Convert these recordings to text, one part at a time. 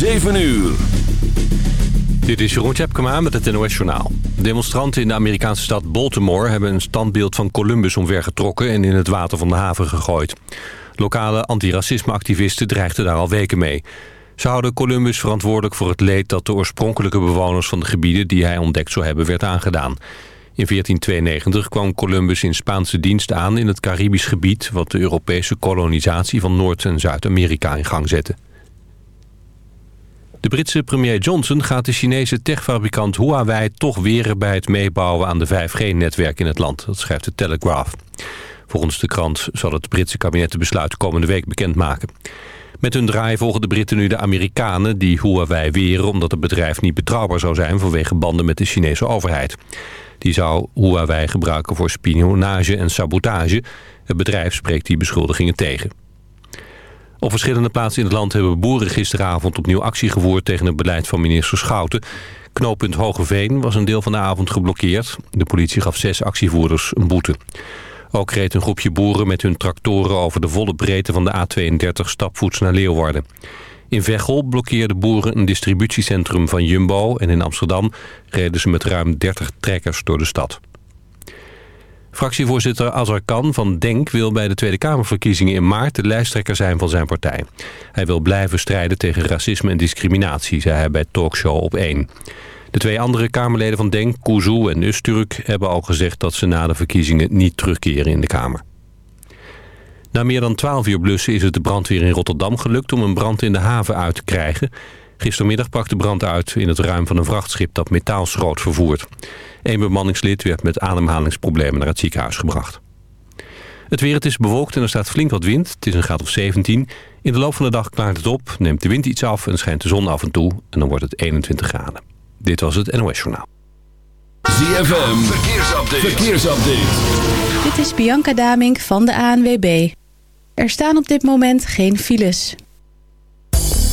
7 uur. Dit is Jeroen Tjepkema met het NOS Journaal. Demonstranten in de Amerikaanse stad Baltimore... hebben een standbeeld van Columbus omvergetrokken... en in het water van de haven gegooid. Lokale antiracismeactivisten dreigden daar al weken mee. Ze houden Columbus verantwoordelijk voor het leed... dat de oorspronkelijke bewoners van de gebieden... die hij ontdekt zou hebben, werd aangedaan. In 1492 kwam Columbus in Spaanse dienst aan in het Caribisch gebied... wat de Europese kolonisatie van Noord- en Zuid-Amerika in gang zette. De Britse premier Johnson gaat de Chinese techfabrikant Huawei toch weren bij het meebouwen aan de 5G-netwerk in het land. Dat schrijft de Telegraph. Volgens de krant zal het Britse kabinet de besluit komende week bekendmaken. Met hun draai volgen de Britten nu de Amerikanen die Huawei weren... omdat het bedrijf niet betrouwbaar zou zijn vanwege banden met de Chinese overheid. Die zou Huawei gebruiken voor spionage en sabotage. Het bedrijf spreekt die beschuldigingen tegen. Op verschillende plaatsen in het land hebben boeren gisteravond opnieuw actie gevoerd tegen het beleid van minister Schouten. Knooppunt Hogeveen was een deel van de avond geblokkeerd. De politie gaf zes actievoerders een boete. Ook reed een groepje boeren met hun tractoren over de volle breedte van de A32 stapvoets naar Leeuwarden. In Veghel blokkeerden boeren een distributiecentrum van Jumbo en in Amsterdam reden ze met ruim 30 trekkers door de stad. Fractievoorzitter Azarkan van DENK wil bij de Tweede Kamerverkiezingen in maart de lijsttrekker zijn van zijn partij. Hij wil blijven strijden tegen racisme en discriminatie, zei hij bij Talkshow op 1. De twee andere Kamerleden van DENK, Kuzu en Usturk, hebben al gezegd dat ze na de verkiezingen niet terugkeren in de Kamer. Na meer dan 12 uur blussen is het de brandweer in Rotterdam gelukt om een brand in de haven uit te krijgen. Gistermiddag brak de brand uit in het ruim van een vrachtschip dat metaalschroot vervoert. Een bemanningslid werd met ademhalingsproblemen naar het ziekenhuis gebracht. Het weer, het is bewolkt en er staat flink wat wind. Het is een graad of 17. In de loop van de dag klaart het op, neemt de wind iets af en schijnt de zon af en toe. En dan wordt het 21 graden. Dit was het NOS Journaal. ZFM, verkeersupdate. verkeersupdate. Dit is Bianca Damink van de ANWB. Er staan op dit moment geen files.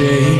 cheio.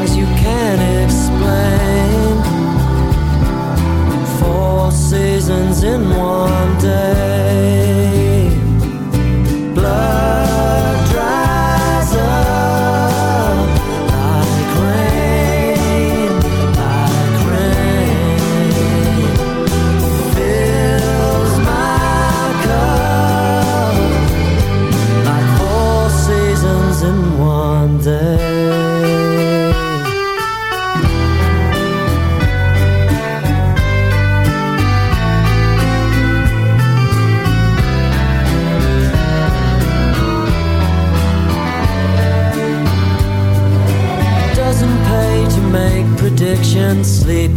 seasons in one day.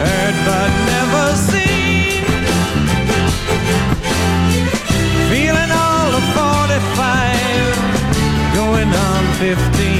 heard but never seen. Feeling all of 45, going on 15.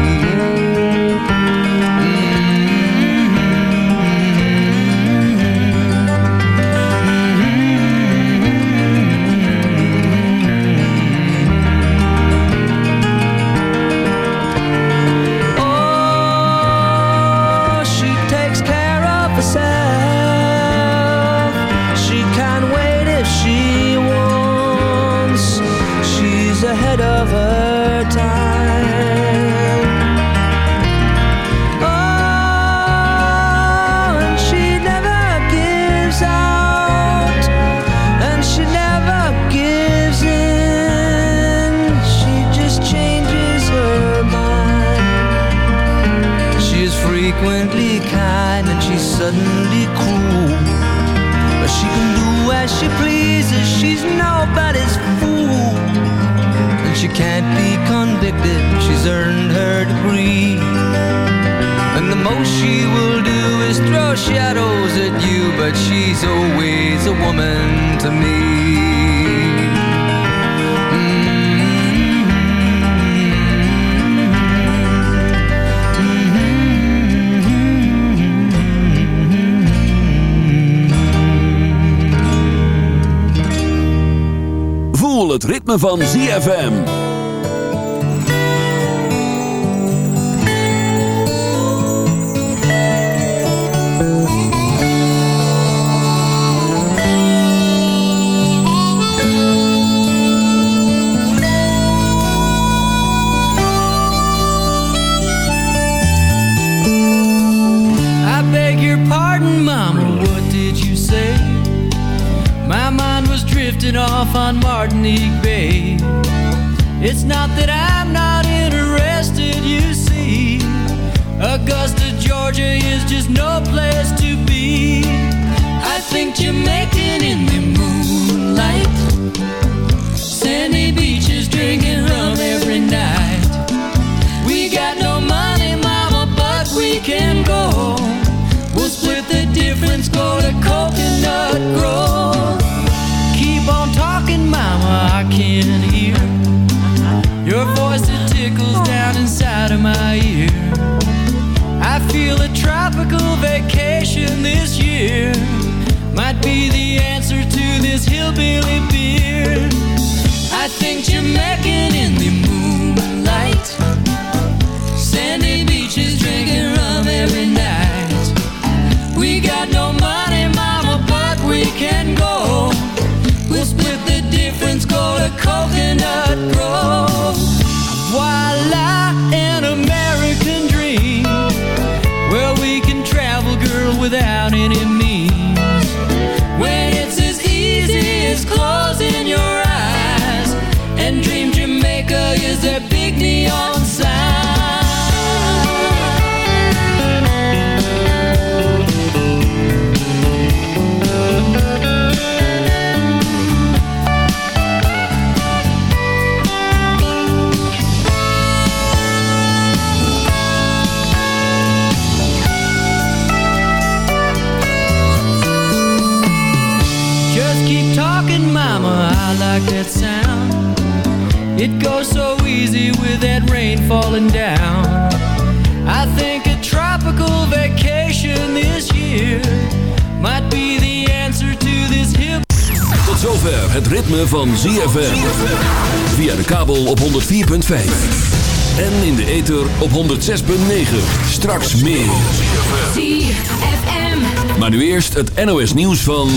Van ZFM. Difference, go to Coconut Grove. Keep on talking, mama, I can hear your voice that tickles down inside of my ear. I feel a tropical vacation this year might be the answer to this hillbilly beer. I think Jamaican in the moonlight. Coconut Grove. Voila, an American dream. Where we can travel, girl, without any It goes so easy with that rain falling down. I think a tropical vacation this year might be the answer to this hip. Tot zover het ritme van ZFM. Via de kabel op 104.5. En in de ether op 106.9. Straks meer. ZFM. Maar nu eerst het NOS nieuws van...